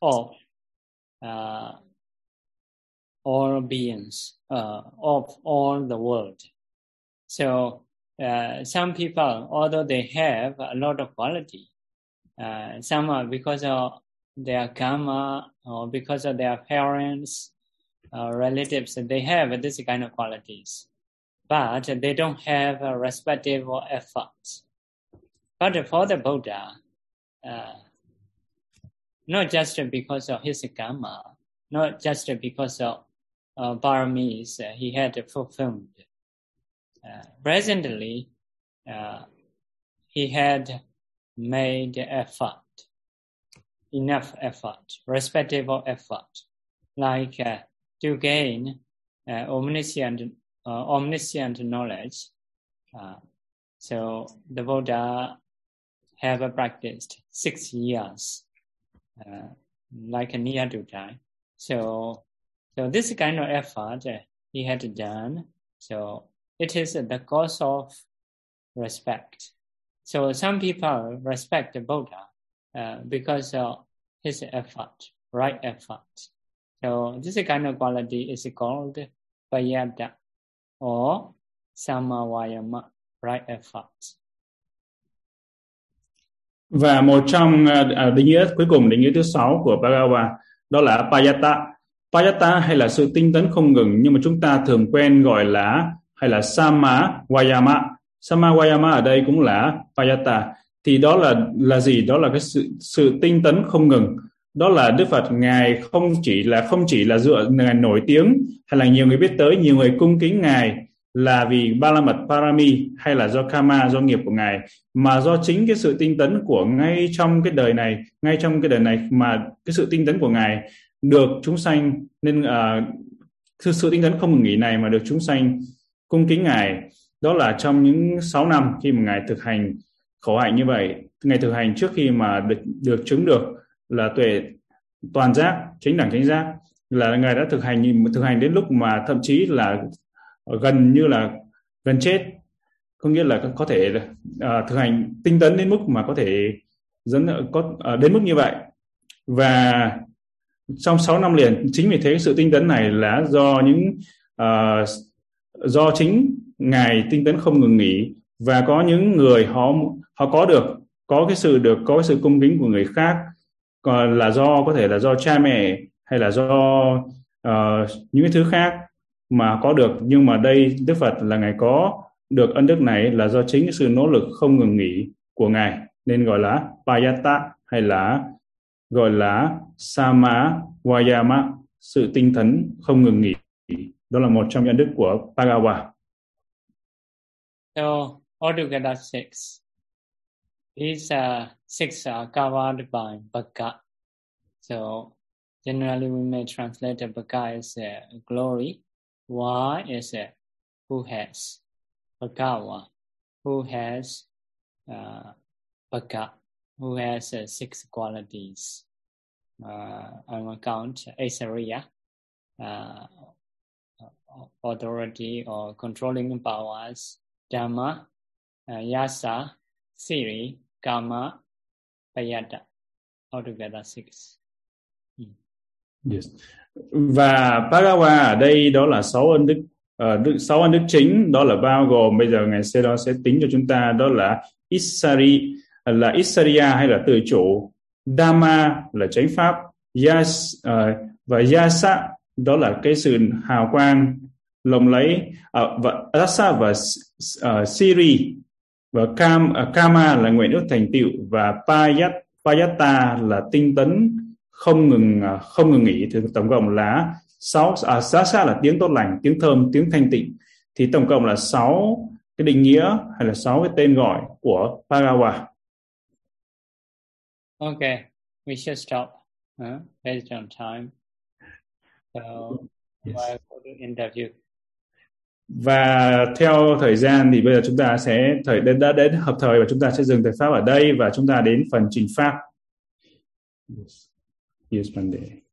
of uh, all beings, uh, of all the world. So uh, some people, although they have a lot of quality, uh, some are because of their karma or because of their parents uh, relatives, they have this kind of qualities, but they don't have a respective or. But for the Buddha, uh, not just because of his karma, not just because of uh, paramis uh, he had fulfilled. Uh, presently, uh, he had made effort, enough effort, respectable effort, like uh, to gain uh, omniscient, uh, omniscient knowledge. Uh, so the Buddha have practiced six years, uh, like a near to time. So, so this kind of effort uh, he had done. So it is the cause of respect. So some people respect the Buddha uh, because of his effort, right effort. So this kind of quality is called Payada or Samavayama, right effort.
Và một trong uh, định nghĩa cuối cùng định nghĩa thứ sáu của Bhagavad đó là Payata. Payata hay là sự tinh tấn không ngừng nhưng mà chúng ta thường quen gọi là hay là Sama Vayama. Samawayama ở đây cũng là Payata. Thì đó là là gì? Đó là cái sự sự tinh tấn không ngừng đó là Đức Phật ngài không chỉ là không chỉ là dựa ngài nổi tiếng hay là nhiều người biết tới nhiều người cung kính ngài là vì ba la mật parami hay là do karma do nghiệp của ngài mà do chính cái sự tinh tấn của ngay trong cái đời này ngay trong cái đời này mà cái sự tinh tấn của ngài được chúng sanh nên uh, sự tinh tấn không ngừng nghỉ này mà được chúng sanh cung kính ngài đó là trong những 6 năm khi mà ngài thực hành khổ hạnh như vậy. Ngài thực hành trước khi mà được, được chứng được là tuệ toàn giác chính đẳng chánh giác là ngài đã thực hành thực hành đến lúc mà thậm chí là gần như là gần chết. Có nghĩa là có thể uh, thực hành tinh tấn đến mức mà có thể dẫn có uh, đến mức như vậy. Và trong 6 năm liền chính vì thế sự tinh tấn này là do những uh, do chính ngài tinh tấn không ngừng nghỉ và có những người họ họ có được có cái sự được có cái sự cung kính của người khác. Còn là do có thể là do cha mẹ hay là do uh, những cái thứ khác mà có được. Nhưng mà đây Đức Phật là ngài có được ân đức này là do chính sự nỗ lực không ngừng nghỉ của ngài. Nên gọi là payata hay là gọi là Sama Vayama, sự tinh tấn không ngừng nghỉ. Đó là một trong những đức của pagawa
So, altogether six. These uh, six are covered by Bhaka. So, generally we may translate Bhaka as glory. Why is uh, who has Bhagawa, who has uh, who has uh, six qualities. Uh, on account Asaria, uh, authority or controlling powers, Dhamma, uh, Yasa, Siri, Kama, Payata. Altogether six.
Hmm. Yes. Và Parawa ở đây đó là sáu ân đức uh, sáu ân đức chính đó là bao gồm bây giờ ngài sẽ đó sẽ tính cho chúng ta đó là Isari là Isaria hay là tự chủ Dhamma là chánh pháp Yas uh, và Yasa đó là cái sự hào quang lộng lấy uh, và Rasa và uh, Siri và Kam, uh, Kama là nguyện ước thành tựu và Payat Payata là tinh tấn không ngừng uh, không ngừng nghỉ thì tổng cộng là sáu à, Sasa là tiếng tốt lành tiếng thơm tiếng thanh tịnh thì tổng cộng là sáu cái định nghĩa hay là sáu cái tên gọi của Bhagawa
Okay, we should stop huh? based on time. So, yes. go to interview.
Và theo thời gian thì bây giờ chúng ta sẽ thời đến đã đến hợp thời và chúng ta sẽ dừng thời pháp ở đây và chúng ta đến phần trình pháp. Yes, yes Monday.